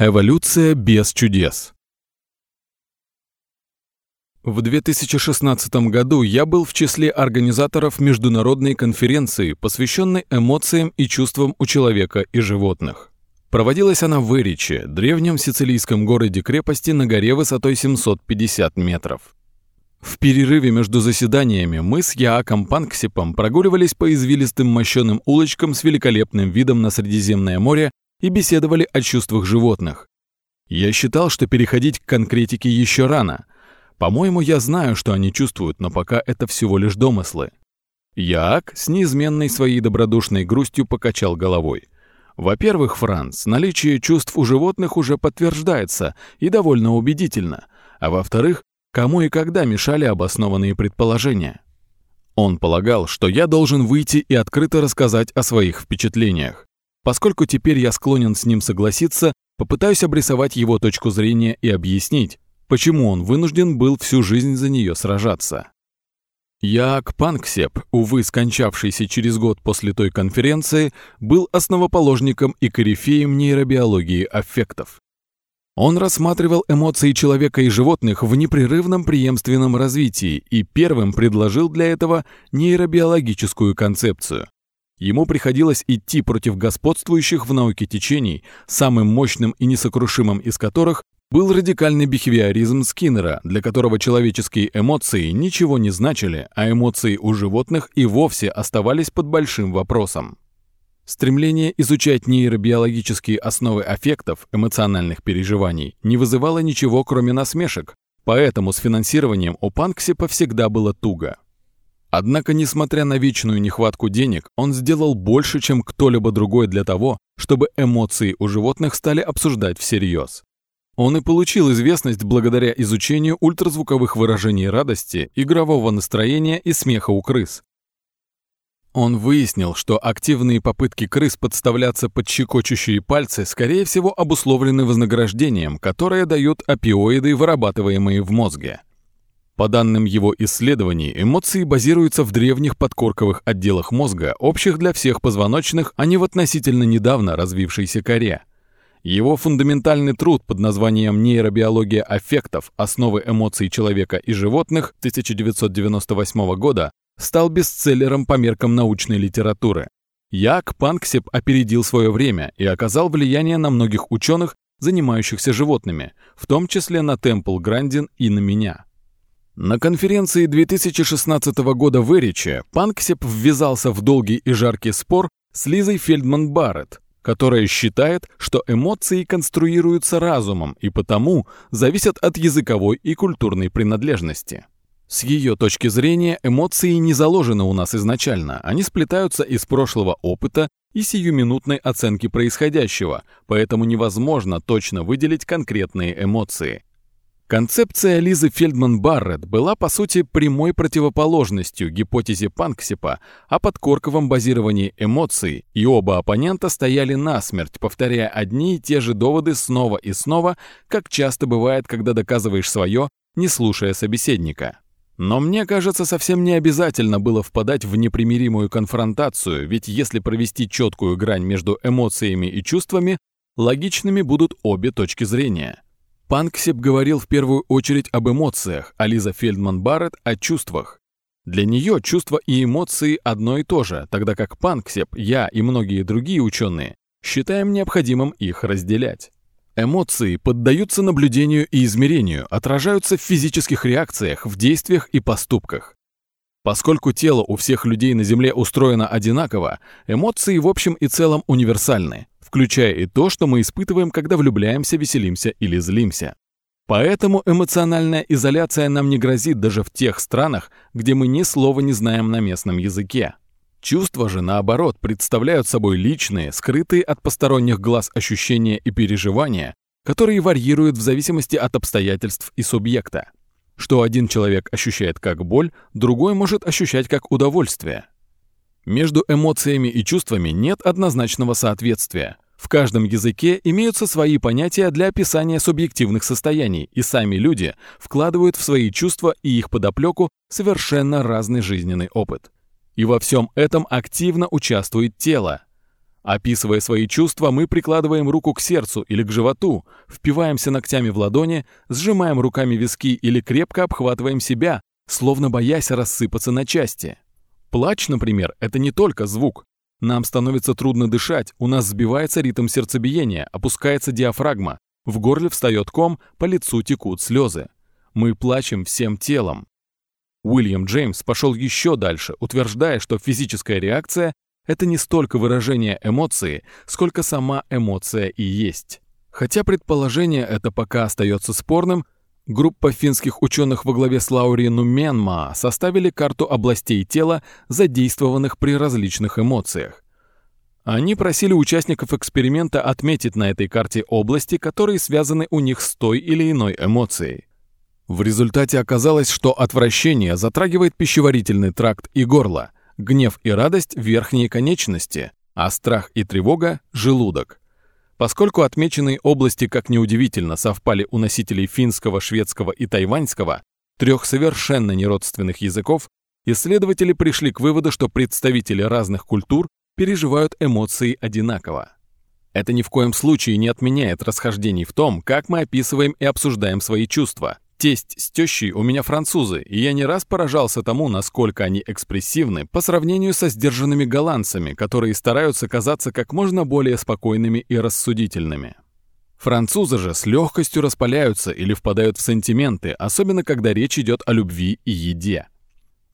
Эволюция без чудес. В 2016 году я был в числе организаторов международной конференции, посвященной эмоциям и чувствам у человека и животных. Проводилась она в Эриче, древнем сицилийском городе-крепости на горе высотой 750 метров. В перерыве между заседаниями мы с Яаком Панксипом прогуливались по извилистым мощеным улочкам с великолепным видом на Средиземное море и беседовали о чувствах животных. Я считал, что переходить к конкретике еще рано. По-моему, я знаю, что они чувствуют, но пока это всего лишь домыслы. Яак с неизменной своей добродушной грустью покачал головой. Во-первых, Франц, наличие чувств у животных уже подтверждается и довольно убедительно. А во-вторых, кому и когда мешали обоснованные предположения? Он полагал, что я должен выйти и открыто рассказать о своих впечатлениях. Поскольку теперь я склонен с ним согласиться, попытаюсь обрисовать его точку зрения и объяснить, почему он вынужден был всю жизнь за нее сражаться. Яак Панксеп, увы, скончавшийся через год после той конференции, был основоположником и корифеем нейробиологии аффектов. Он рассматривал эмоции человека и животных в непрерывном преемственном развитии и первым предложил для этого нейробиологическую концепцию. Ему приходилось идти против господствующих в науке течений, самым мощным и несокрушимым из которых был радикальный бихевиоризм Скиннера, для которого человеческие эмоции ничего не значили, а эмоции у животных и вовсе оставались под большим вопросом. Стремление изучать нейробиологические основы аффектов, эмоциональных переживаний, не вызывало ничего, кроме насмешек, поэтому с финансированием у Панксипа всегда было туго. Однако, несмотря на вечную нехватку денег, он сделал больше, чем кто-либо другой для того, чтобы эмоции у животных стали обсуждать всерьез. Он и получил известность благодаря изучению ультразвуковых выражений радости, игрового настроения и смеха у крыс. Он выяснил, что активные попытки крыс подставляться под щекочущие пальцы, скорее всего, обусловлены вознаграждением, которое дают опиоиды, вырабатываемые в мозге. По данным его исследований, эмоции базируются в древних подкорковых отделах мозга, общих для всех позвоночных, а не в относительно недавно развившейся коре. Его фундаментальный труд под названием «Нейробиология аффектов. Основы эмоций человека и животных» 1998 года стал бестселлером по меркам научной литературы. Як Панксеп опередил свое время и оказал влияние на многих ученых, занимающихся животными, в том числе на Темпл Грандин и на меня. На конференции 2016 года в Эриче Панксеп ввязался в долгий и жаркий спор с Лизой Фельдман Барретт, которая считает, что эмоции конструируются разумом и потому зависят от языковой и культурной принадлежности. С ее точки зрения, эмоции не заложены у нас изначально, они сплетаются из прошлого опыта и сиюминутной оценки происходящего, поэтому невозможно точно выделить конкретные эмоции. Концепция Лизы Фельдман-Барретт была, по сути, прямой противоположностью гипотезе Панксипа о подкорковом базировании эмоций, и оба оппонента стояли насмерть, повторяя одни и те же доводы снова и снова, как часто бывает, когда доказываешь свое, не слушая собеседника. Но мне кажется, совсем не обязательно было впадать в непримиримую конфронтацию, ведь если провести четкую грань между эмоциями и чувствами, логичными будут обе точки зрения – Панксип говорил в первую очередь об эмоциях, а Лиза Фельдман-Барретт — о чувствах. Для нее чувства и эмоции одно и то же, тогда как Панксип, я и многие другие ученые считаем необходимым их разделять. Эмоции поддаются наблюдению и измерению, отражаются в физических реакциях, в действиях и поступках. Поскольку тело у всех людей на Земле устроено одинаково, эмоции в общем и целом универсальны включая и то, что мы испытываем, когда влюбляемся, веселимся или злимся. Поэтому эмоциональная изоляция нам не грозит даже в тех странах, где мы ни слова не знаем на местном языке. Чувства же, наоборот, представляют собой личные, скрытые от посторонних глаз ощущения и переживания, которые варьируют в зависимости от обстоятельств и субъекта. Что один человек ощущает как боль, другой может ощущать как удовольствие. Между эмоциями и чувствами нет однозначного соответствия. В каждом языке имеются свои понятия для описания субъективных состояний, и сами люди вкладывают в свои чувства и их подоплеку совершенно разный жизненный опыт. И во всем этом активно участвует тело. Описывая свои чувства, мы прикладываем руку к сердцу или к животу, впиваемся ногтями в ладони, сжимаем руками виски или крепко обхватываем себя, словно боясь рассыпаться на части. Плач, например, это не только звук. Нам становится трудно дышать, у нас сбивается ритм сердцебиения, опускается диафрагма, в горле встает ком, по лицу текут слезы. Мы плачем всем телом. Уильям Джеймс пошел еще дальше, утверждая, что физическая реакция это не столько выражение эмоции, сколько сама эмоция и есть. Хотя предположение это пока остается спорным, группа финских ученых во главе с Лаури Нуменма составили карту областей тела, задействованных при различных эмоциях. Они просили участников эксперимента отметить на этой карте области, которые связаны у них с той или иной эмоцией. В результате оказалось, что отвращение затрагивает пищеварительный тракт и горло – гнев и радость – верхние конечности, а страх и тревога – желудок. Поскольку отмеченные области, как неудивительно, совпали у носителей финского, шведского и тайваньского, трех совершенно неродственных языков, исследователи пришли к выводу, что представители разных культур переживают эмоции одинаково. Это ни в коем случае не отменяет расхождений в том, как мы описываем и обсуждаем свои чувства. Тесть с тещей у меня французы, и я не раз поражался тому, насколько они экспрессивны по сравнению со сдержанными голландцами, которые стараются казаться как можно более спокойными и рассудительными. Французы же с легкостью распаляются или впадают в сантименты, особенно когда речь идет о любви и еде.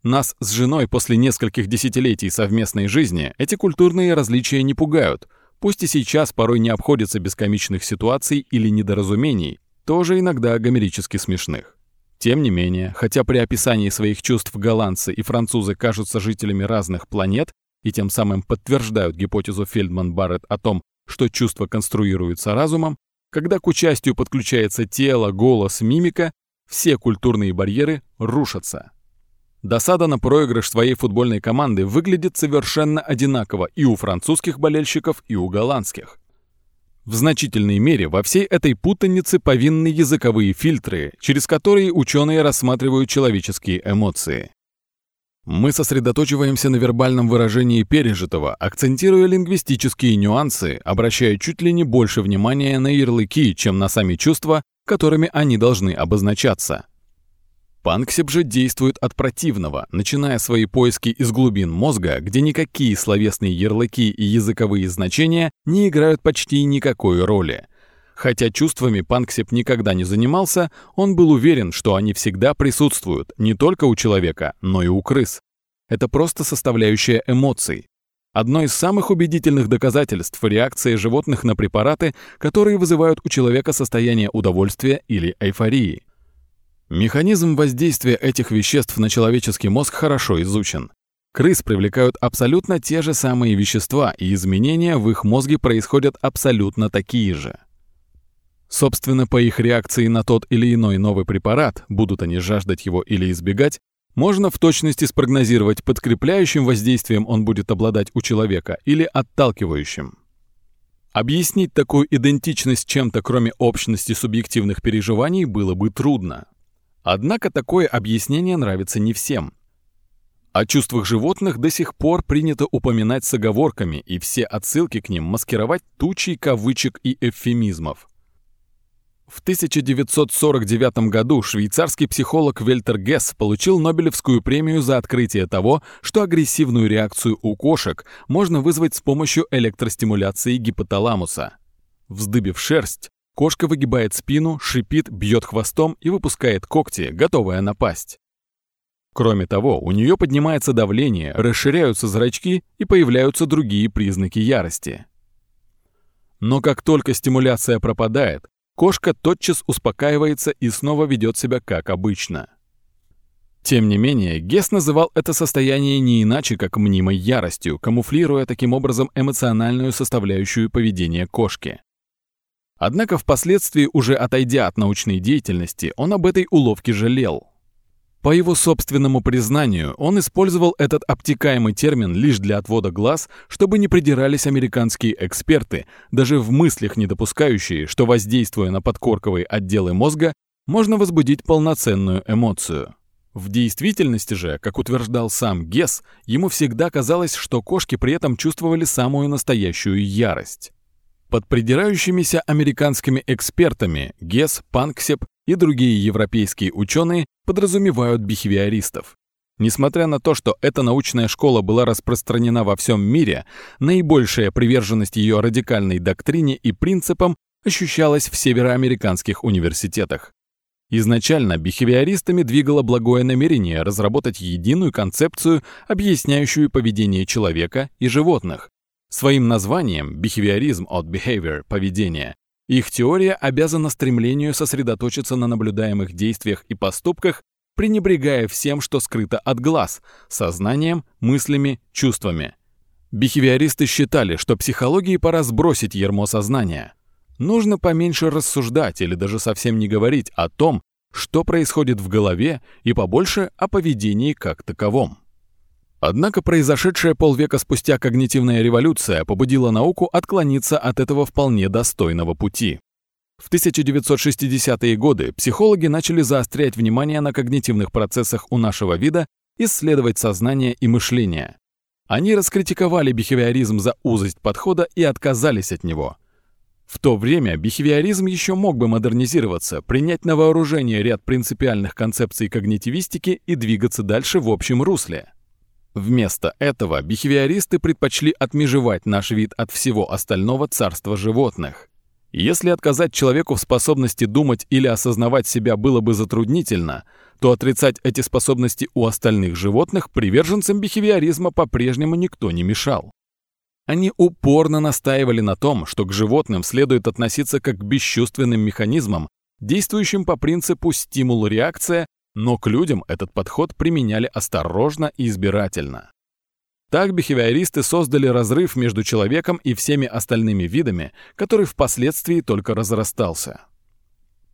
Нас с женой после нескольких десятилетий совместной жизни эти культурные различия не пугают, пусть и сейчас порой не обходятся без комичных ситуаций или недоразумений, тоже иногда гомерически смешных. Тем не менее, хотя при описании своих чувств голландцы и французы кажутся жителями разных планет и тем самым подтверждают гипотезу Фельдман-Барретт о том, что чувства конструируются разумом, когда к участию подключается тело, голос, мимика, все культурные барьеры рушатся. Досада на проигрыш своей футбольной команды выглядит совершенно одинаково и у французских болельщиков, и у голландских. В значительной мере во всей этой путанице повинны языковые фильтры, через которые ученые рассматривают человеческие эмоции. Мы сосредоточиваемся на вербальном выражении пережитого, акцентируя лингвистические нюансы, обращая чуть ли не больше внимания на ярлыки, чем на сами чувства, которыми они должны обозначаться. Панксип же действует от противного, начиная свои поиски из глубин мозга, где никакие словесные ярлыки и языковые значения не играют почти никакой роли. Хотя чувствами Панксип никогда не занимался, он был уверен, что они всегда присутствуют не только у человека, но и у крыс. Это просто составляющая эмоций. Одно из самых убедительных доказательств реакции животных на препараты, которые вызывают у человека состояние удовольствия или эйфории. Механизм воздействия этих веществ на человеческий мозг хорошо изучен. Крыс привлекают абсолютно те же самые вещества, и изменения в их мозге происходят абсолютно такие же. Собственно, по их реакции на тот или иной новый препарат, будут они жаждать его или избегать, можно в точности спрогнозировать, подкрепляющим воздействием он будет обладать у человека или отталкивающим. Объяснить такую идентичность чем-то, кроме общности субъективных переживаний, было бы трудно. Однако такое объяснение нравится не всем. О чувствах животных до сих пор принято упоминать с оговорками и все отсылки к ним маскировать тучей кавычек и эвфемизмов. В 1949 году швейцарский психолог Вельтер Гесс получил Нобелевскую премию за открытие того, что агрессивную реакцию у кошек можно вызвать с помощью электростимуляции гипоталамуса. Вздыбив шерсть, Кошка выгибает спину, шипит, бьет хвостом и выпускает когти, готовая напасть. Кроме того, у нее поднимается давление, расширяются зрачки и появляются другие признаки ярости. Но как только стимуляция пропадает, кошка тотчас успокаивается и снова ведет себя как обычно. Тем не менее, Гесс называл это состояние не иначе, как мнимой яростью, камуфлируя таким образом эмоциональную составляющую поведения кошки. Однако впоследствии, уже отойдя от научной деятельности, он об этой уловке жалел. По его собственному признанию, он использовал этот обтекаемый термин лишь для отвода глаз, чтобы не придирались американские эксперты, даже в мыслях не допускающие, что воздействуя на подкорковые отделы мозга, можно возбудить полноценную эмоцию. В действительности же, как утверждал сам Гесс, ему всегда казалось, что кошки при этом чувствовали самую настоящую ярость. Под придирающимися американскими экспертами Гесс, Панксеп и другие европейские ученые подразумевают бихевиористов. Несмотря на то, что эта научная школа была распространена во всем мире, наибольшая приверженность ее радикальной доктрине и принципам ощущалась в североамериканских университетах. Изначально бихевиористами двигало благое намерение разработать единую концепцию, объясняющую поведение человека и животных. Своим названием «бихевиоризм от behavior» — поведение их теория обязана стремлению сосредоточиться на наблюдаемых действиях и поступках, пренебрегая всем, что скрыто от глаз — сознанием, мыслями, чувствами. Бихевиористы считали, что психологии пора сбросить ермо сознания — Нужно поменьше рассуждать или даже совсем не говорить о том, что происходит в голове, и побольше о поведении как таковом. Однако произошедшая полвека спустя когнитивная революция побудила науку отклониться от этого вполне достойного пути. В 1960-е годы психологи начали заострять внимание на когнитивных процессах у нашего вида, исследовать сознание и мышление. Они раскритиковали бихевиоризм за узость подхода и отказались от него – в то время бихевиоризм еще мог бы модернизироваться, принять на вооружение ряд принципиальных концепций когнитивистики и двигаться дальше в общем русле. Вместо этого бихевиористы предпочли отмежевать наш вид от всего остального царства животных. Если отказать человеку в способности думать или осознавать себя было бы затруднительно, то отрицать эти способности у остальных животных приверженцам бихевиоризма по-прежнему никто не мешал. Они упорно настаивали на том, что к животным следует относиться как к бесчувственным механизмам, действующим по принципу стимул-реакция, но к людям этот подход применяли осторожно и избирательно. Так бихевиористы создали разрыв между человеком и всеми остальными видами, который впоследствии только разрастался.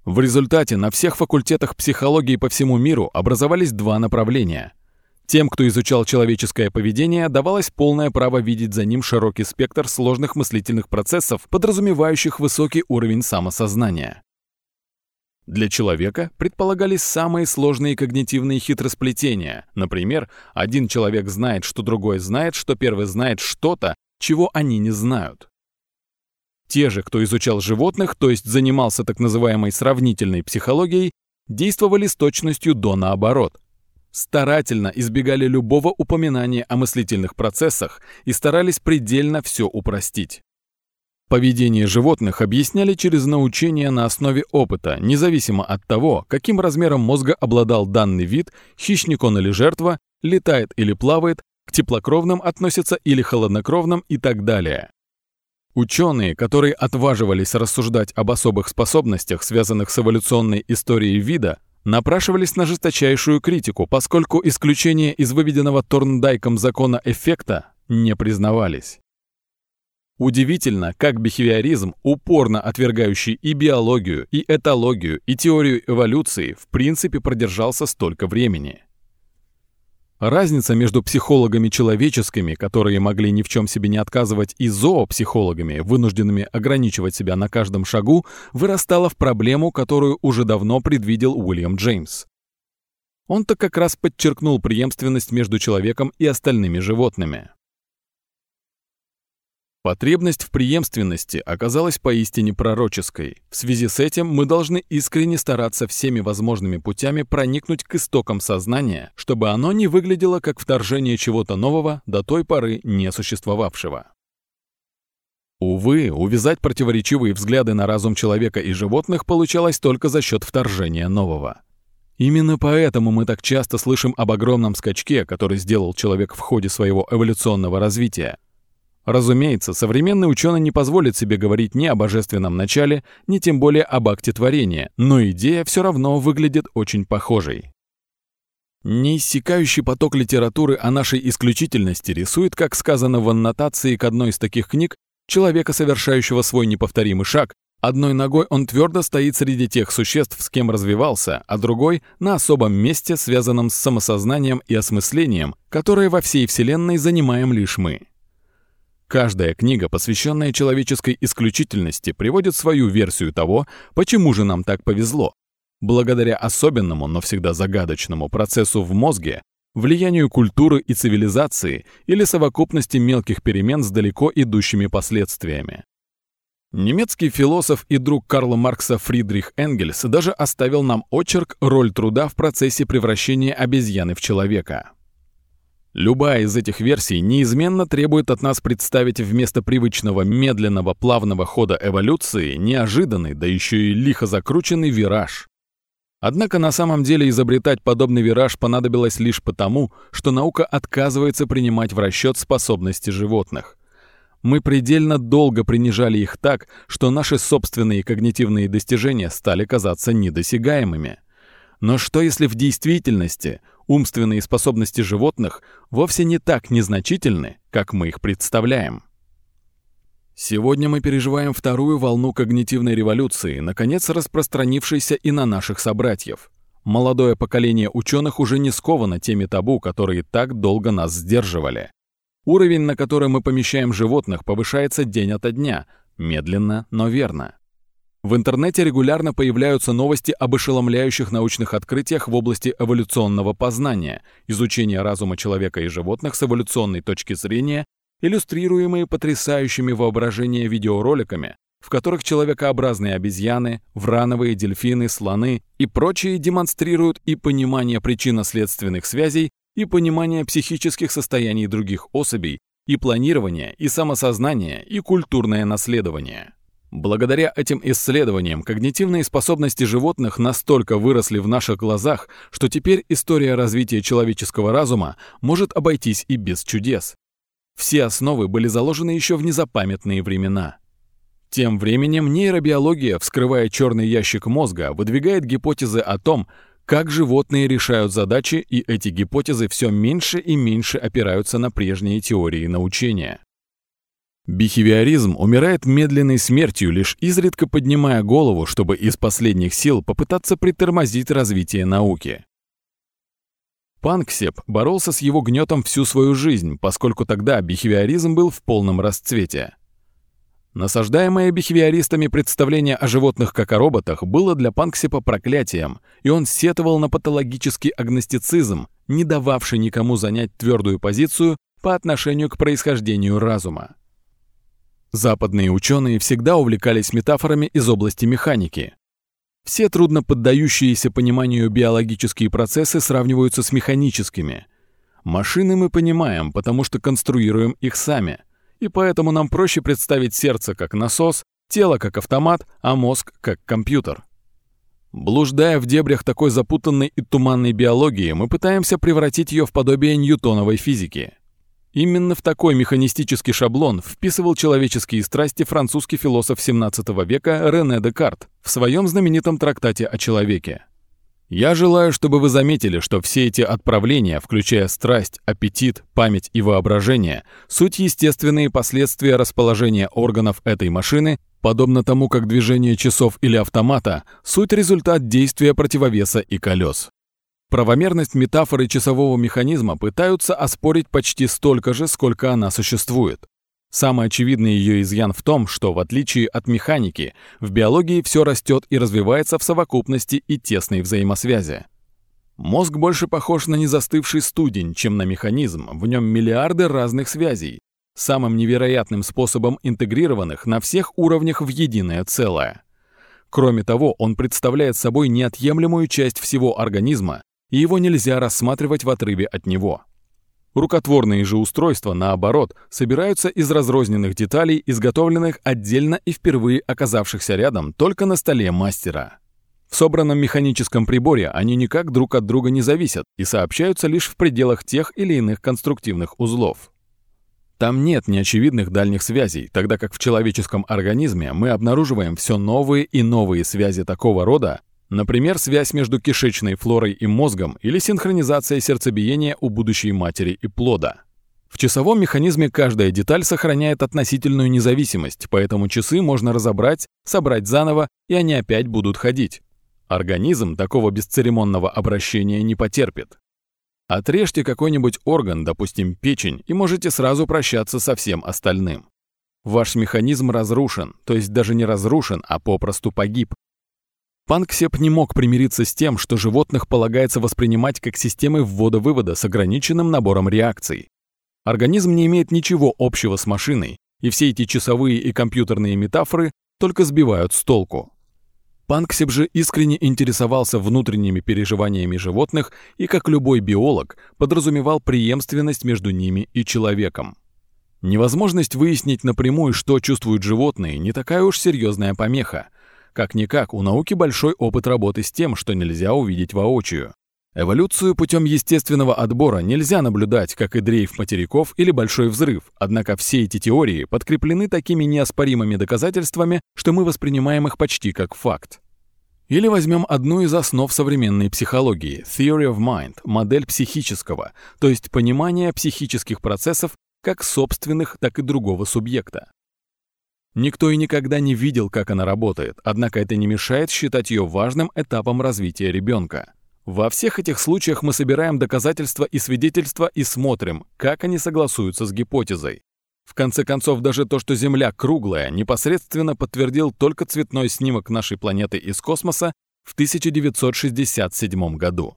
В результате на всех факультетах психологии по всему миру образовались два направления тем, кто изучал человеческое поведение, давалось полное право видеть за ним широкий спектр сложных мыслительных процессов, подразумевающих высокий уровень самосознания. Для человека предполагались самые сложные когнитивные хитросплетения. Например, один человек знает, что другой знает, что первый знает что-то, чего они не знают. Те же, кто изучал животных, то есть занимался так называемой сравнительной психологией, действовали с точностью до наоборот старательно избегали любого упоминания о мыслительных процессах и старались предельно все упростить. Поведение животных объясняли через научение на основе опыта, независимо от того, каким размером мозга обладал данный вид, хищник он или жертва, летает или плавает, к теплокровным относится или холоднокровным и так далее. Ученые, которые отваживались рассуждать об особых способностях, связанных с эволюционной историей вида, напрашивались на жесточайшую критику, поскольку исключения из выведенного Торндайком закона эффекта не признавались. Удивительно, как бихевиоризм, упорно отвергающий и биологию, и этологию, и теорию эволюции, в принципе продержался столько времени. Разница между психологами человеческими, которые могли ни в чем себе не отказывать, и зоопсихологами, вынужденными ограничивать себя на каждом шагу, вырастала в проблему, которую уже давно предвидел Уильям Джеймс. Он-то как раз подчеркнул преемственность между человеком и остальными животными. Потребность в преемственности оказалась поистине пророческой. В связи с этим мы должны искренне стараться всеми возможными путями проникнуть к истокам сознания, чтобы оно не выглядело как вторжение чего-то нового, до той поры не существовавшего. Увы, увязать противоречивые взгляды на разум человека и животных получалось только за счет вторжения нового. Именно поэтому мы так часто слышим об огромном скачке, который сделал человек в ходе своего эволюционного развития, Разумеется, современный ученый не позволит себе говорить ни о божественном начале, ни тем более об акте творения, но идея все равно выглядит очень похожей. Неиссякающий поток литературы о нашей исключительности рисует, как сказано в аннотации к одной из таких книг, человека, совершающего свой неповторимый шаг, Одной ногой он твердо стоит среди тех существ, с кем развивался, а другой — на особом месте, связанном с самосознанием и осмыслением, которое во всей Вселенной занимаем лишь мы. Каждая книга, посвященная человеческой исключительности, приводит свою версию того, почему же нам так повезло. Благодаря особенному, но всегда загадочному процессу в мозге, влиянию культуры и цивилизации или совокупности мелких перемен с далеко идущими последствиями. Немецкий философ и друг Карла Маркса Фридрих Энгельс даже оставил нам очерк «Роль труда в процессе превращения обезьяны в человека». Любая из этих версий неизменно требует от нас представить вместо привычного медленного плавного хода эволюции неожиданный, да еще и лихо закрученный вираж. Однако на самом деле изобретать подобный вираж понадобилось лишь потому, что наука отказывается принимать в расчет способности животных. Мы предельно долго принижали их так, что наши собственные когнитивные достижения стали казаться недосягаемыми. Но что если в действительности умственные способности животных вовсе не так незначительны, как мы их представляем? Сегодня мы переживаем вторую волну когнитивной революции, наконец распространившейся и на наших собратьев. Молодое поколение ученых уже не сковано теми табу, которые так долго нас сдерживали. Уровень, на который мы помещаем животных, повышается день ото дня, медленно, но верно. В интернете регулярно появляются новости об ошеломляющих научных открытиях в области эволюционного познания, изучения разума человека и животных с эволюционной точки зрения, иллюстрируемые потрясающими воображение видеороликами, в которых человекообразные обезьяны, врановые дельфины, слоны и прочие демонстрируют и понимание причинно-следственных связей, и понимание психических состояний других особей, и планирование, и самосознание, и культурное наследование. Благодаря этим исследованиям когнитивные способности животных настолько выросли в наших глазах, что теперь история развития человеческого разума может обойтись и без чудес. Все основы были заложены еще в незапамятные времена. Тем временем нейробиология, вскрывая черный ящик мозга, выдвигает гипотезы о том, как животные решают задачи, и эти гипотезы все меньше и меньше опираются на прежние теории научения. Бихевиоризм умирает медленной смертью, лишь изредка поднимая голову, чтобы из последних сил попытаться притормозить развитие науки. Панксеп боролся с его гнетом всю свою жизнь, поскольку тогда бихевиоризм был в полном расцвете. Насаждаемое бихевиористами представление о животных как о роботах было для Панксепа проклятием, и он сетовал на патологический агностицизм, не дававший никому занять твердую позицию по отношению к происхождению разума. Западные ученые всегда увлекались метафорами из области механики. Все трудно поддающиеся пониманию биологические процессы сравниваются с механическими. Машины мы понимаем, потому что конструируем их сами – и поэтому нам проще представить сердце как насос, тело как автомат, а мозг как компьютер. Блуждая в дебрях такой запутанной и туманной биологии, мы пытаемся превратить ее в подобие ньютоновой физики. Именно в такой механистический шаблон вписывал человеческие страсти французский философ XVII века Рене Декарт в своем знаменитом трактате о человеке. Я желаю, чтобы вы заметили, что все эти отправления, включая страсть, аппетит, память и воображение, суть естественные последствия расположения органов этой машины, подобно тому, как движение часов или автомата, суть результат действия противовеса и колес. Правомерность метафоры часового механизма пытаются оспорить почти столько же, сколько она существует. Самый очевидный ее изъян в том, что, в отличие от механики, в биологии все растет и развивается в совокупности и тесной взаимосвязи. Мозг больше похож на незастывший студень, чем на механизм, в нем миллиарды разных связей, самым невероятным способом интегрированных на всех уровнях в единое целое. Кроме того, он представляет собой неотъемлемую часть всего организма, и его нельзя рассматривать в отрыве от него. Рукотворные же устройства, наоборот, собираются из разрозненных деталей, изготовленных отдельно и впервые оказавшихся рядом только на столе мастера. В собранном механическом приборе они никак друг от друга не зависят и сообщаются лишь в пределах тех или иных конструктивных узлов. Там нет неочевидных дальних связей, тогда как в человеческом организме мы обнаруживаем все новые и новые связи такого рода, Например, связь между кишечной флорой и мозгом или синхронизация сердцебиения у будущей матери и плода. В часовом механизме каждая деталь сохраняет относительную независимость, поэтому часы можно разобрать, собрать заново, и они опять будут ходить. Организм такого бесцеремонного обращения не потерпит. Отрежьте какой-нибудь орган, допустим, печень, и можете сразу прощаться со всем остальным. Ваш механизм разрушен, то есть даже не разрушен, а попросту погиб. Панксеп не мог примириться с тем, что животных полагается воспринимать как системы ввода-вывода с ограниченным набором реакций. Организм не имеет ничего общего с машиной, и все эти часовые и компьютерные метафоры только сбивают с толку. Панксеп же искренне интересовался внутренними переживаниями животных и, как любой биолог, подразумевал преемственность между ними и человеком. Невозможность выяснить напрямую, что чувствуют животные, не такая уж серьезная помеха. Как-никак, у науки большой опыт работы с тем, что нельзя увидеть воочию. Эволюцию путем естественного отбора нельзя наблюдать, как и дрейф материков или большой взрыв, однако все эти теории подкреплены такими неоспоримыми доказательствами, что мы воспринимаем их почти как факт. Или возьмем одну из основ современной психологии – Theory of Mind, модель психического, то есть понимание психических процессов как собственных, так и другого субъекта. Никто и никогда не видел, как она работает, однако это не мешает считать ее важным этапом развития ребенка. Во всех этих случаях мы собираем доказательства и свидетельства и смотрим, как они согласуются с гипотезой. В конце концов, даже то, что Земля круглая, непосредственно подтвердил только цветной снимок нашей планеты из космоса в 1967 году.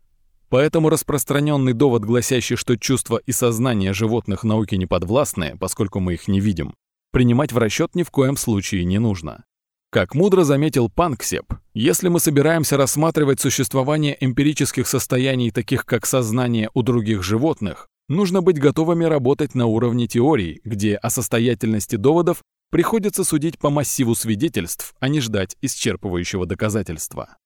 Поэтому распространенный довод, гласящий, что чувства и сознание животных науки не подвластны, поскольку мы их не видим, принимать в расчет ни в коем случае не нужно. Как мудро заметил Панксеп, если мы собираемся рассматривать существование эмпирических состояний, таких как сознание у других животных, нужно быть готовыми работать на уровне теорий, где о состоятельности доводов приходится судить по массиву свидетельств, а не ждать исчерпывающего доказательства.